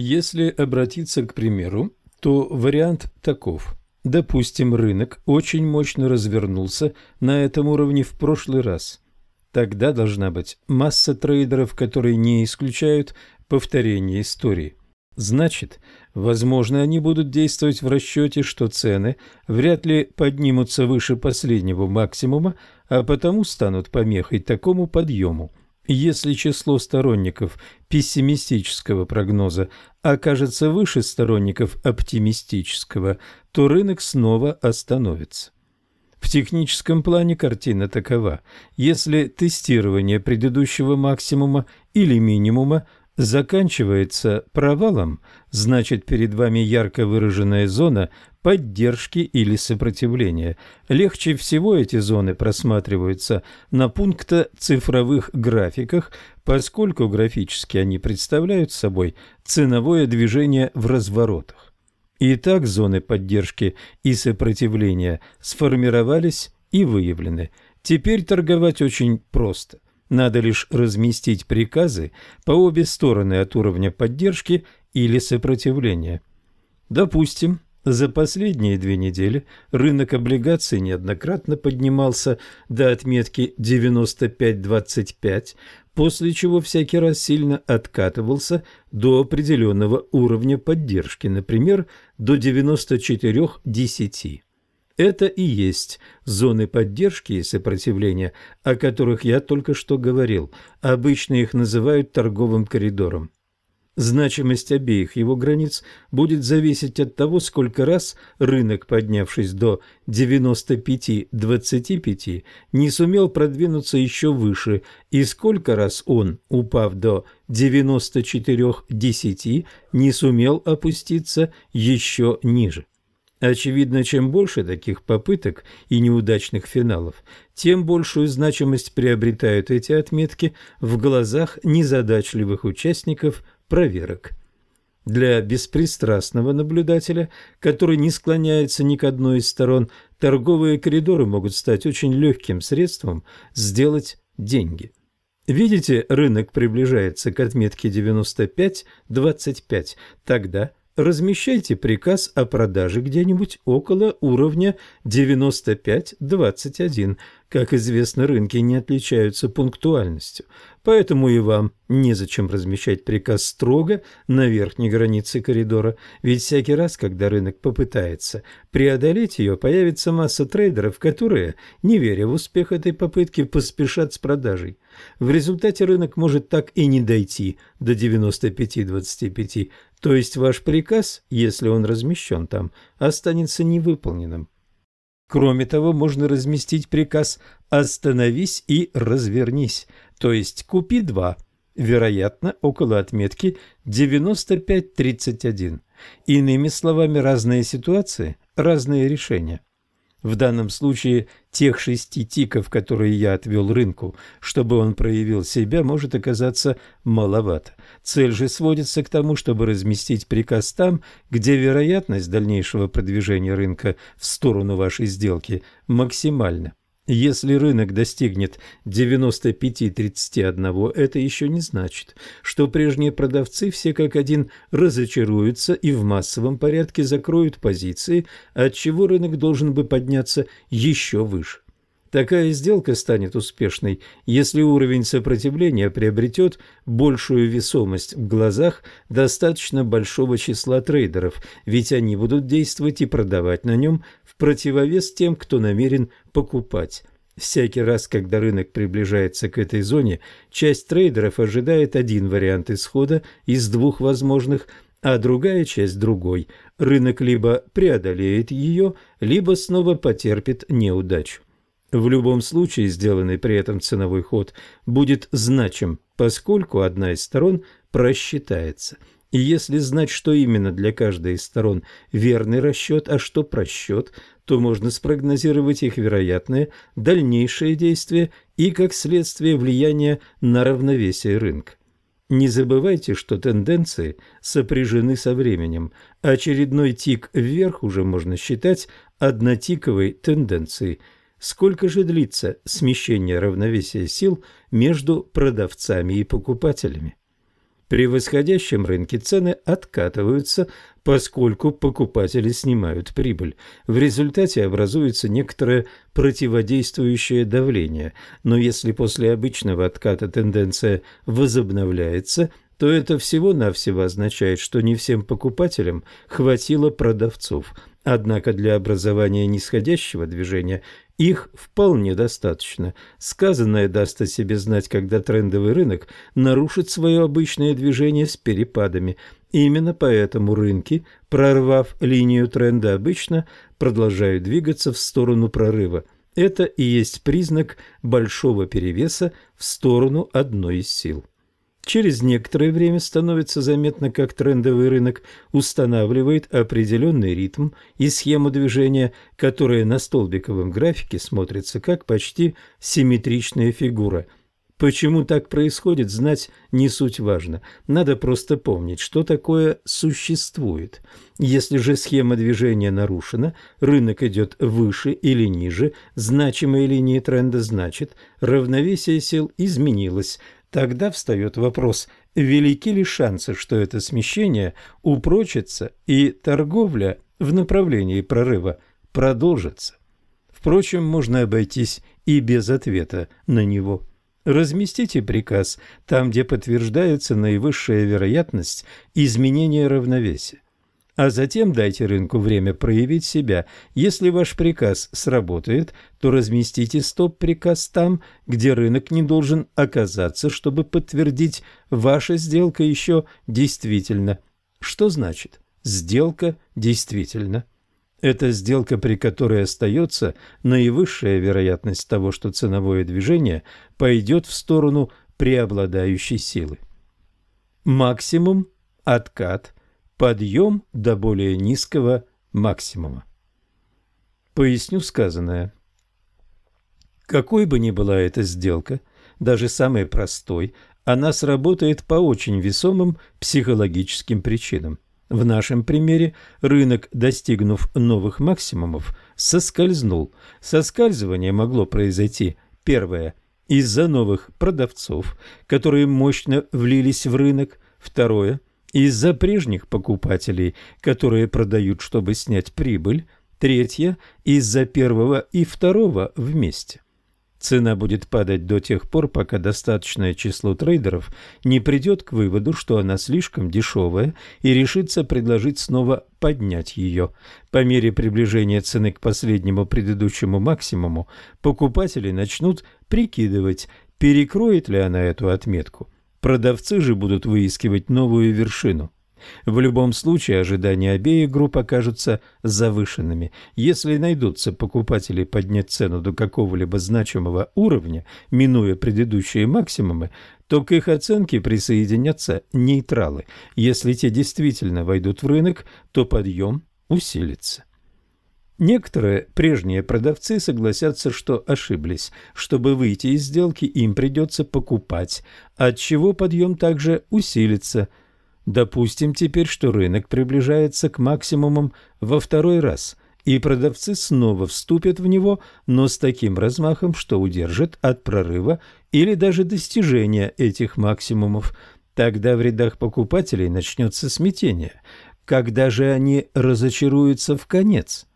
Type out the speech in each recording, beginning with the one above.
Если обратиться к примеру, то вариант таков. Допустим, рынок очень мощно развернулся на этом уровне в прошлый раз. Тогда должна быть масса трейдеров, которые не исключают повторение истории. Значит, возможно, они будут действовать в расчете, что цены вряд ли поднимутся выше последнего максимума, а потому станут помехой такому подъему. Если число сторонников пессимистического прогноза окажется выше сторонников оптимистического, то рынок снова остановится. В техническом плане картина такова. Если тестирование предыдущего максимума или минимума заканчивается провалом, значит перед вами ярко выраженная зона поддержки или сопротивления. Легче всего эти зоны просматриваются на пункта цифровых графиках, поскольку графически они представляют собой ценовое движение в разворотах. Итак, зоны поддержки и сопротивления сформировались и выявлены. Теперь торговать очень просто. Надо лишь разместить приказы по обе стороны от уровня поддержки или сопротивления. Допустим, за последние две недели рынок облигаций неоднократно поднимался до отметки 95.25, после чего всякий раз сильно откатывался до определенного уровня поддержки, например, до 94.10. Это и есть зоны поддержки и сопротивления, о которых я только что говорил. Обычно их называют торговым коридором. Значимость обеих его границ будет зависеть от того, сколько раз рынок, поднявшись до 95-25, не сумел продвинуться еще выше, и сколько раз он, упав до 94-10, не сумел опуститься еще ниже. Очевидно, чем больше таких попыток и неудачных финалов, тем большую значимость приобретают эти отметки в глазах незадачливых участников проверок. Для беспристрастного наблюдателя, который не склоняется ни к одной из сторон, торговые коридоры могут стать очень легким средством сделать деньги. Видите, рынок приближается к отметке 95-25. Тогда размещайте приказ о продаже где-нибудь около уровня 95-21. Как известно, рынки не отличаются пунктуальностью, поэтому и вам незачем размещать приказ строго на верхней границе коридора, ведь всякий раз, когда рынок попытается преодолеть ее, появится масса трейдеров, которые, не веря в успех этой попытки, поспешат с продажей. В результате рынок может так и не дойти до 95-25, то есть ваш приказ, если он размещен там, останется невыполненным. Кроме того, можно разместить приказ «Остановись и развернись», то есть «Купи два», вероятно, около отметки 95-31. Иными словами, разные ситуации, разные решения. В данном случае тех шести тиков, которые я отвел рынку, чтобы он проявил себя, может оказаться маловато. Цель же сводится к тому, чтобы разместить приказ там, где вероятность дальнейшего продвижения рынка в сторону вашей сделки максимальна. Если рынок достигнет 95-31, это еще не значит, что прежние продавцы все как один разочаруются и в массовом порядке закроют позиции, отчего рынок должен бы подняться еще выше. Такая сделка станет успешной, если уровень сопротивления приобретет большую весомость в глазах достаточно большого числа трейдеров, ведь они будут действовать и продавать на нем противовес тем, кто намерен покупать. Всякий раз, когда рынок приближается к этой зоне, часть трейдеров ожидает один вариант исхода из двух возможных, а другая часть другой. Рынок либо преодолеет ее, либо снова потерпит неудачу. В любом случае сделанный при этом ценовой ход будет значим, поскольку одна из сторон просчитается – и если знать, что именно для каждой из сторон верный расчет, а что просчет, то можно спрогнозировать их вероятное дальнейшее действие и, как следствие, влияние на равновесие рынка. Не забывайте, что тенденции сопряжены со временем. Очередной тик вверх уже можно считать однотиковой тенденцией. Сколько же длится смещение равновесия сил между продавцами и покупателями? При восходящем рынке цены откатываются, поскольку покупатели снимают прибыль. В результате образуется некоторое противодействующее давление, но если после обычного отката тенденция возобновляется, то это всего-навсего означает, что не всем покупателям хватило продавцов. Однако для образования нисходящего движения их вполне достаточно. Сказанное даст о себе знать, когда трендовый рынок нарушит свое обычное движение с перепадами. Именно поэтому рынки, прорвав линию тренда, обычно продолжают двигаться в сторону прорыва. Это и есть признак большого перевеса в сторону одной из сил. Через некоторое время становится заметно, как трендовый рынок устанавливает определенный ритм и схему движения, которая на столбиковом графике смотрится как почти симметричная фигура. Почему так происходит, знать не суть важно. Надо просто помнить, что такое существует. Если же схема движения нарушена, рынок идет выше или ниже, значимой линии тренда значит, равновесие сил изменилось – Тогда встает вопрос, велики ли шансы, что это смещение упрочится и торговля в направлении прорыва продолжится. Впрочем, можно обойтись и без ответа на него. Разместите приказ там, где подтверждается наивысшая вероятность изменения равновесия а затем дайте рынку время проявить себя. Если ваш приказ сработает, то разместите стоп-приказ там, где рынок не должен оказаться, чтобы подтвердить, ваша сделка еще действительно. Что значит «сделка действительно»? Это сделка, при которой остается наивысшая вероятность того, что ценовое движение пойдет в сторону преобладающей силы. Максимум, откат – подъем до более низкого максимума. Поясню сказанное. Какой бы ни была эта сделка, даже самой простой, она сработает по очень весомым психологическим причинам. В нашем примере рынок, достигнув новых максимумов, соскользнул. Соскальзывание могло произойти, первое, из-за новых продавцов, которые мощно влились в рынок, второе, из-за прежних покупателей, которые продают, чтобы снять прибыль. Третье – из-за первого и второго вместе. Цена будет падать до тех пор, пока достаточное число трейдеров не придет к выводу, что она слишком дешевая и решится предложить снова поднять ее. По мере приближения цены к последнему предыдущему максимуму покупатели начнут прикидывать, перекроет ли она эту отметку – Продавцы же будут выискивать новую вершину. В любом случае ожидания обеих групп окажутся завышенными. Если найдутся покупатели поднять цену до какого-либо значимого уровня, минуя предыдущие максимумы, то к их оценке присоединятся нейтралы. Если те действительно войдут в рынок, то подъем усилится. Некоторые прежние продавцы согласятся, что ошиблись. Чтобы выйти из сделки, им придется покупать, отчего подъем также усилится. Допустим теперь, что рынок приближается к максимумам во второй раз, и продавцы снова вступят в него, но с таким размахом, что удержат от прорыва или даже достижения этих максимумов. Тогда в рядах покупателей начнется смятение. Когда же они разочаруются в конец?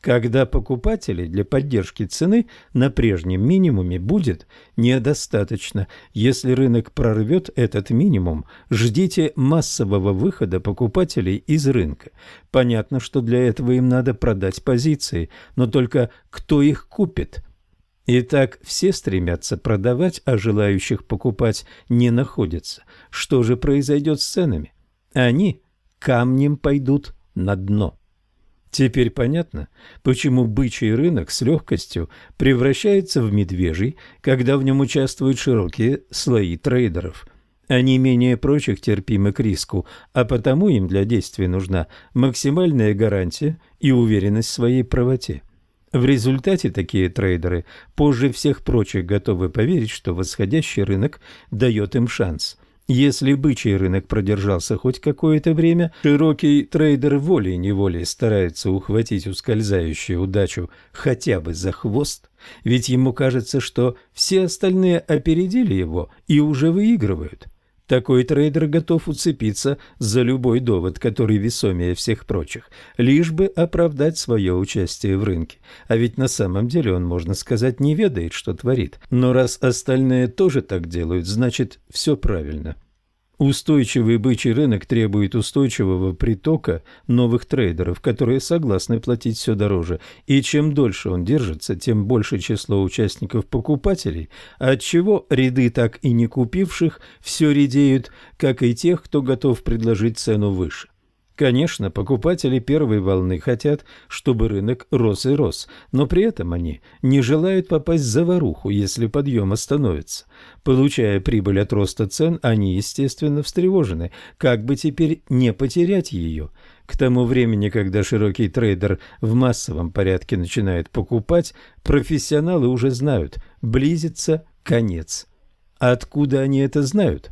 Когда покупателей для поддержки цены на прежнем минимуме будет недостаточно. Если рынок прорвет этот минимум, ждите массового выхода покупателей из рынка. Понятно, что для этого им надо продать позиции, но только кто их купит? Итак, все стремятся продавать, а желающих покупать не находится. Что же произойдет с ценами? Они камнем пойдут на дно. Теперь понятно, почему бычий рынок с легкостью превращается в медвежий, когда в нем участвуют широкие слои трейдеров. Они менее прочих терпимы к риску, а потому им для действия нужна максимальная гарантия и уверенность в своей правоте. В результате такие трейдеры позже всех прочих готовы поверить, что восходящий рынок дает им шанс – если бычий рынок продержался хоть какое-то время, широкий трейдер волей-неволей старается ухватить ускользающую удачу хотя бы за хвост, ведь ему кажется, что все остальные опередили его и уже выигрывают. Такой трейдер готов уцепиться за любой довод, который весомее всех прочих, лишь бы оправдать свое участие в рынке. А ведь на самом деле он, можно сказать, не ведает, что творит. Но раз остальные тоже так делают, значит, все правильно. Устойчивый бычий рынок требует устойчивого притока новых трейдеров, которые согласны платить все дороже, и чем дольше он держится, тем больше число участников-покупателей, отчего ряды так и не купивших все редеют, как и тех, кто готов предложить цену выше. Конечно, покупатели первой волны хотят, чтобы рынок рос и рос, но при этом они не желают попасть в заваруху, если подъем остановится. Получая прибыль от роста цен, они, естественно, встревожены, как бы теперь не потерять ее. К тому времени, когда широкий трейдер в массовом порядке начинает покупать, профессионалы уже знают, близится конец. Откуда они это знают?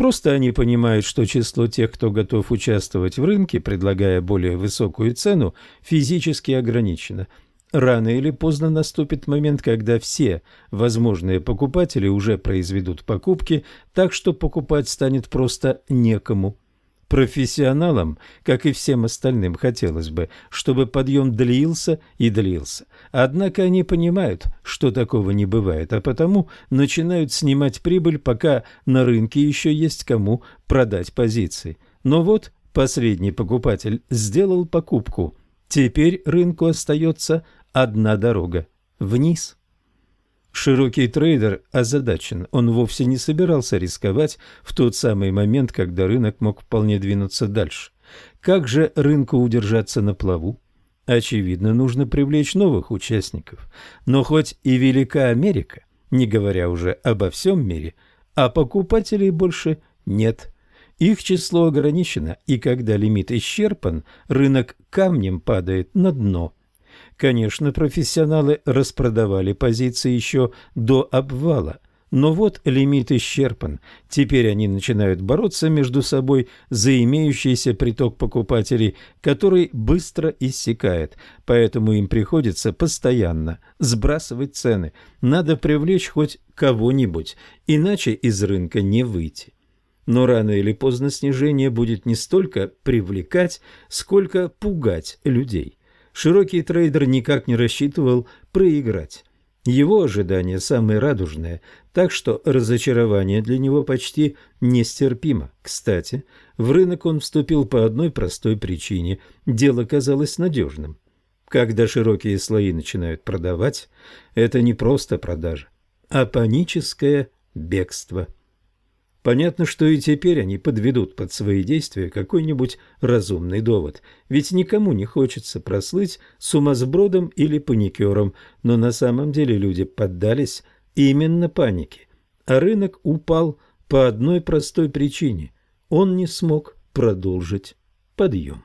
Просто они понимают, что число тех, кто готов участвовать в рынке, предлагая более высокую цену, физически ограничено. Рано или поздно наступит момент, когда все возможные покупатели уже произведут покупки, так что покупать станет просто некому. Профессионалам, как и всем остальным, хотелось бы, чтобы подъем длился и длился. Однако они понимают, что такого не бывает, а потому начинают снимать прибыль, пока на рынке еще есть кому продать позиции. Но вот последний покупатель сделал покупку. Теперь рынку остается одна дорога – вниз. Широкий трейдер озадачен. Он вовсе не собирался рисковать в тот самый момент, когда рынок мог вполне двинуться дальше. Как же рынку удержаться на плаву? Очевидно, нужно привлечь новых участников. Но хоть и велика Америка, не говоря уже обо всем мире, а покупателей больше нет. Их число ограничено, и когда лимит исчерпан, рынок камнем падает на дно – Конечно, профессионалы распродавали позиции еще до обвала. Но вот лимит исчерпан. Теперь они начинают бороться между собой за имеющийся приток покупателей, который быстро иссякает. Поэтому им приходится постоянно сбрасывать цены. Надо привлечь хоть кого-нибудь, иначе из рынка не выйти. Но рано или поздно снижение будет не столько привлекать, сколько пугать людей. Широкий трейдер никак не рассчитывал проиграть. Его ожидания самые радужные, так что разочарование для него почти нестерпимо. Кстати, в рынок он вступил по одной простой причине – дело казалось надежным. Когда широкие слои начинают продавать, это не просто продажа, а паническое бегство – Понятно, что и теперь они подведут под свои действия какой-нибудь разумный довод, ведь никому не хочется прослыть сумасбродом или паникером, но на самом деле люди поддались именно панике, а рынок упал по одной простой причине – он не смог продолжить подъем.